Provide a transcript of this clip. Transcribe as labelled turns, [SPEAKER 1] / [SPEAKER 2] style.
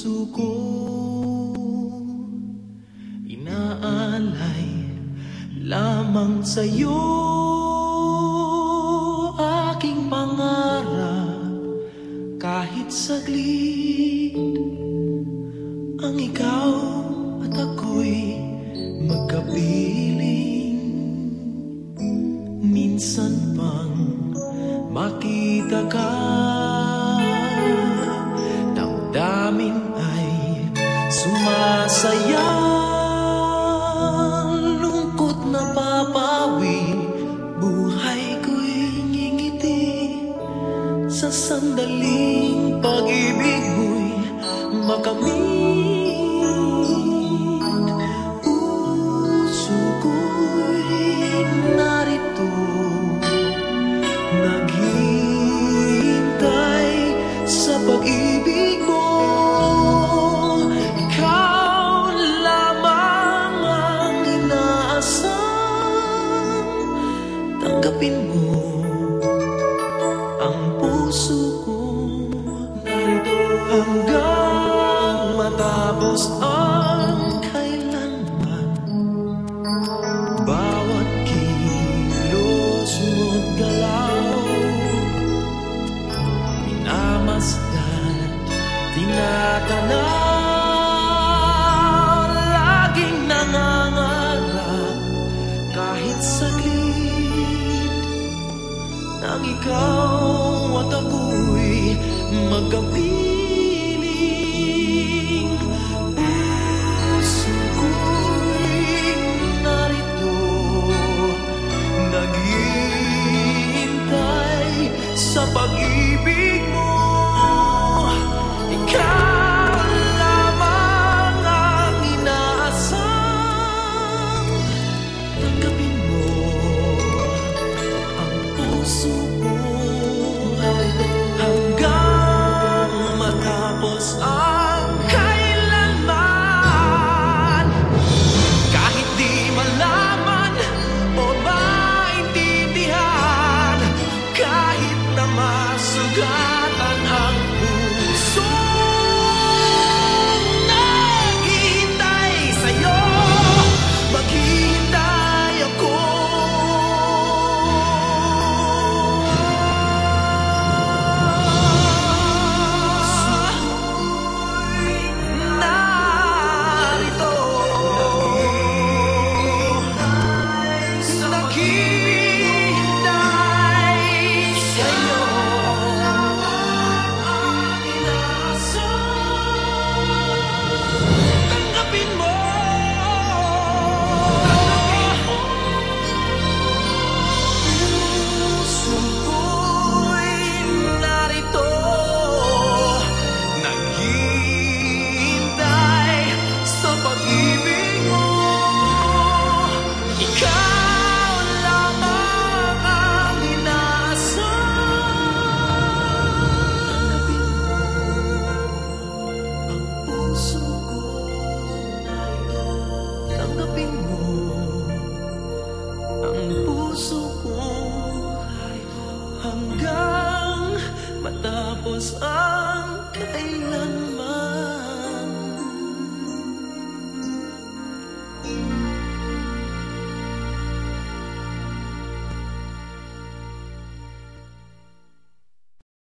[SPEAKER 1] puso ko. Inaalay lamang sa'yo Aking pangarap. Kahit saglit Ang ikaw at ako'y magkapiling. Minsan pang makita ka. Damdamin ay sumasaya. Lungkot na papawi buhay ko'y ngingiti. Sa sandaling pag-ibig mo'y makamit. Puso ko'y narito. Naghihintay sa pag-ibig mo Tanggapin mo ang puso ko Narito hanggang matapos ang kailanman. Bawat kilos mo't galaw Minamasdan, tinatanaw Nang ikaw at ako'y magkapiling Puso ko'y narito Naghihintay sa pag-ibig mo. Ikaw hanggang matapos ang kailanman